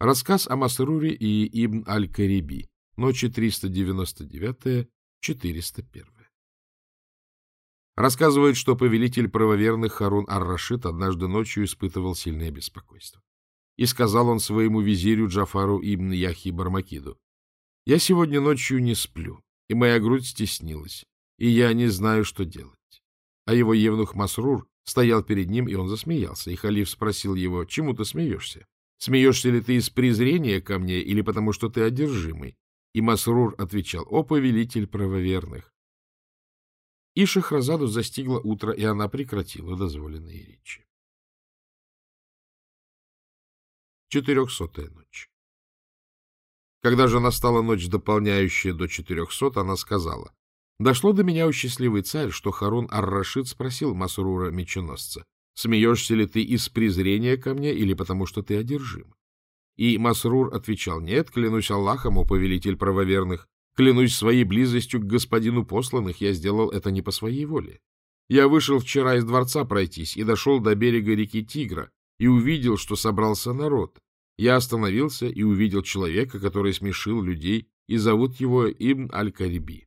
Рассказ о Масруре и Ибн Аль-Кариби. Ночи 399-401. Рассказывают, что повелитель правоверных Харун ар-Рашид однажды ночью испытывал сильное беспокойство. И сказал он своему визирю Джафару ибн Яхи Бармакиду, «Я сегодня ночью не сплю, и моя грудь стеснилась, и я не знаю, что делать». А его евнух Масрур стоял перед ним, и он засмеялся, и халиф спросил его, «Чему ты смеешься? Смеешься ли ты из презрения ко мне или потому, что ты одержимый?» И Масрур отвечал, «О, повелитель правоверных, и Шахразаду застигло утро, и она прекратила дозволенные речи. Четырехсотая ночь. Когда же настала ночь, дополняющая до четырехсот, она сказала, «Дошло до меня, у счастливый царь, что Харун ар-Рашид спросил Масрура меченосца, смеешься ли ты из презрения ко мне или потому, что ты одержим?» И Масрур отвечал, «Нет, клянусь Аллахом, о повелитель правоверных, Клянусь своей близостью к господину посланных, я сделал это не по своей воле. Я вышел вчера из дворца пройтись и дошел до берега реки Тигра и увидел, что собрался народ. Я остановился и увидел человека, который смешил людей, и зовут его Ибн Аль-Кариби.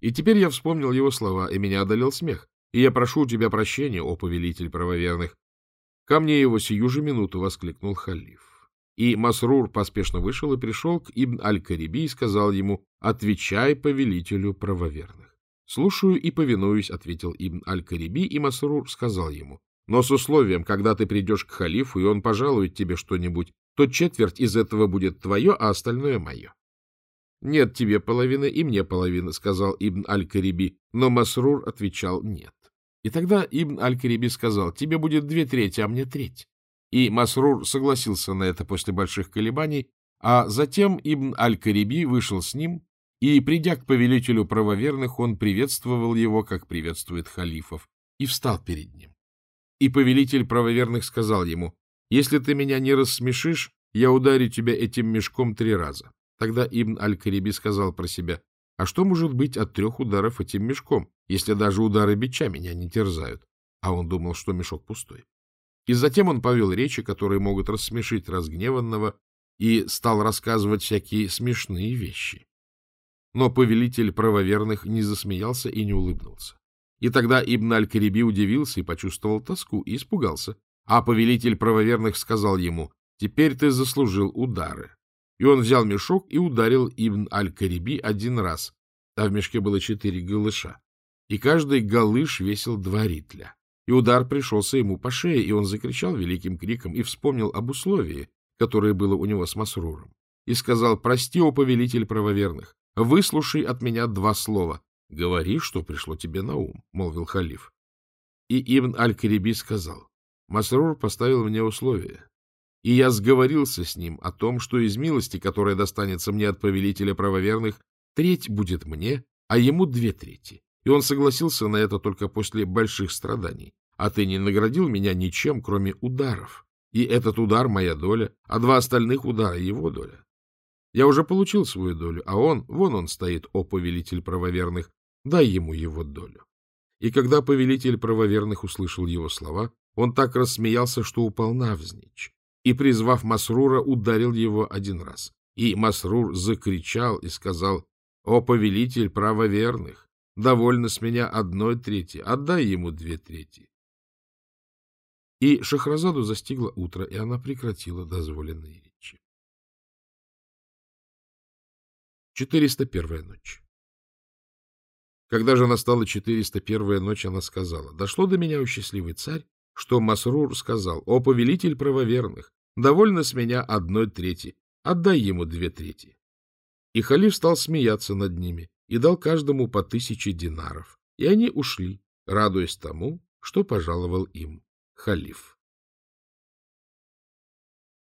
И теперь я вспомнил его слова, и меня одолел смех. И я прошу у тебя прощения, о повелитель правоверных. Ко мне его сию же минуту воскликнул халиф. И Масрур поспешно вышел и пришел к Ибн Аль-Кариби и сказал ему, «Отвечай повелителю правоверных». «Слушаю и повинуюсь», — ответил Ибн Аль-Кариби, и Масрур сказал ему, «Но с условием, когда ты придешь к халифу, и он пожалует тебе что-нибудь, то четверть из этого будет твое, а остальное мое». «Нет тебе половины, и мне половина», — сказал Ибн Аль-Кариби, но Масрур отвечал «нет». И тогда Ибн Аль-Кариби сказал, «Тебе будет две трети, а мне треть». И Масрур согласился на это после больших колебаний, а затем Ибн Аль-Кариби вышел с ним, и, придя к повелителю правоверных, он приветствовал его, как приветствует халифов, и встал перед ним. И повелитель правоверных сказал ему, «Если ты меня не рассмешишь, я ударю тебя этим мешком три раза». Тогда Ибн Аль-Кариби сказал про себя, «А что может быть от трех ударов этим мешком, если даже удары бича меня не терзают?» А он думал, что мешок пустой. И затем он повел речи, которые могут рассмешить разгневанного, и стал рассказывать всякие смешные вещи. Но повелитель правоверных не засмеялся и не улыбнулся. И тогда Ибн Аль-Кариби удивился и почувствовал тоску, и испугался. А повелитель правоверных сказал ему, «Теперь ты заслужил удары». И он взял мешок и ударил Ибн Аль-Кариби один раз, а в мешке было четыре галыша, и каждый галыш весил два ритля. И удар пришелся ему по шее, и он закричал великим криком и вспомнил об условии, которое было у него с Масруром, и сказал, «Прости, о повелитель правоверных, выслушай от меня два слова». «Говори, что пришло тебе на ум», — молвил халиф. И Ибн Аль-Кариби сказал, «Масрур поставил мне условие, и я сговорился с ним о том, что из милости, которая достанется мне от повелителя правоверных, треть будет мне, а ему две трети. И он согласился на это только после больших страданий а ты не наградил меня ничем, кроме ударов. И этот удар — моя доля, а два остальных удара — его доля. Я уже получил свою долю, а он, вон он стоит, о повелитель правоверных, дай ему его долю. И когда повелитель правоверных услышал его слова, он так рассмеялся, что упал навзничь, и, призвав Масрура, ударил его один раз. И Масрур закричал и сказал, «О повелитель правоверных, довольно с меня одной трети, отдай ему две трети». И Шахразаду застигло утро, и она прекратила дозволенные речи. 401 ночь. Когда же настала 401 ночь, она сказала, «Дошло до меня, у счастливый царь, что Масрур сказал, «О, повелитель правоверных, довольно с меня одной трети, отдай ему две трети». И халиф стал смеяться над ними и дал каждому по тысяче динаров, и они ушли, радуясь тому, что пожаловал им халиф.